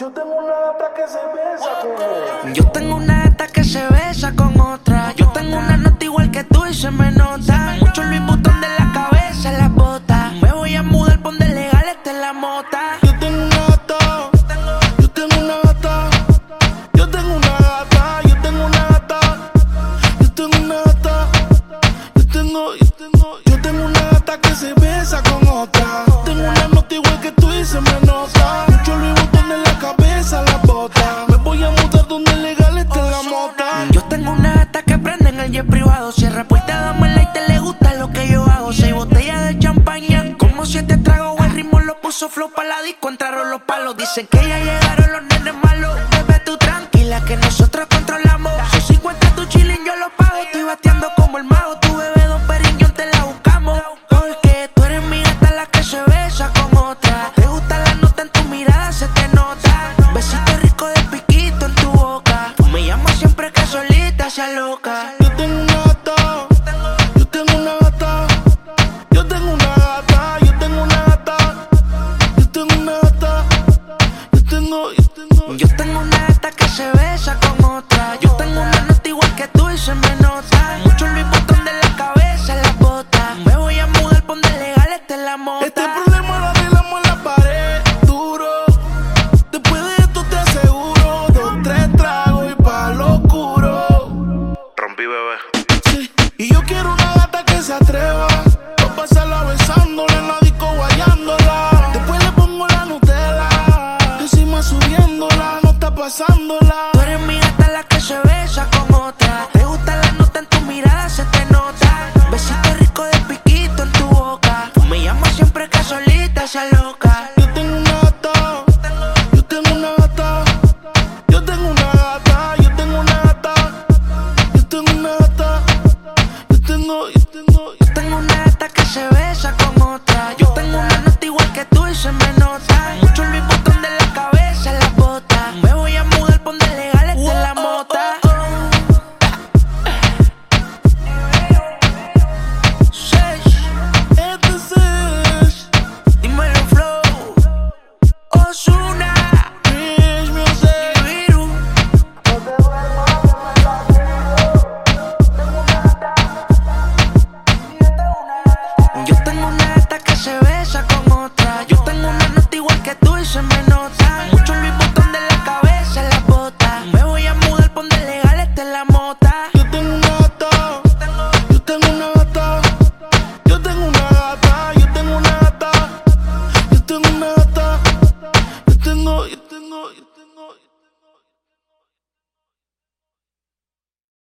Yo tengo una gata que se besa con otra. Yo tengo una gata que se besa con otra. Yo tengo una nota igual que tú y se me nota. Mucho Luis Butón de la cabeza las botas. Me voy a mudar, pon de legal, esta es la mota. Yo tengo una gata. Yo tengo una gata. Yo tengo una gata. Yo tengo una gata. Yo tengo una gata. Yo tengo, yo tengo, yo tengo una gata que se besa con otra. Tengo una nota igual que tú y se me nota. El jet privado. Cierra puerta, dame y te le gusta lo que yo hago. Seis botellas de champaña, como siete tragos. El ritmo lo puso flow para la disco, entraron los palos. Dicen que ya llegaron los nenes malos. Bebé, tú tranquila que nosotros controlamos. Son 50 tu chilling, yo lo pago. Estoy bateando como el mago. Tu bebé, don Periñón, te la buscamos. Porque tú eres mi gata la que se besa con otra. Te gusta la nota en tu mirada, se te nota. Besito rico de piquito en tu boca. Tú me llamas siempre que solita Yo tengo una gata. Yo tengo una gata. Yo tengo una gata. Yo tengo una gata. Yo tengo una gata. Yo tengo, yo tengo. Yo tengo una gata que se besa con otra. Yo tengo una nota igual que tú y se me nota. Mucho de la pasándola. Tú eres mi hasta la que se besa con otra. Me gusta la nota en tu mirada, se te nota. Besito rico de piquito en tu boca. Tú me llamas siempre que solita se loca. Yo tengo una gata, yo tengo una gata, yo tengo una gata, yo tengo una gata, yo tengo una gata, yo tengo, yo tengo, yo tengo una gata que se besa con otra. Yo tengo una nota igual que tú y se me nota. Mucho el mismo se me nota. Mucho Luis Botón de la cabeza en la bota. Me voy a mudar, pon de legal, esta es la mota. Yo tengo una gata, yo tengo una gata, yo tengo una gata, yo tengo una gata, yo tengo una gata, yo tengo, yo tengo, yo tengo.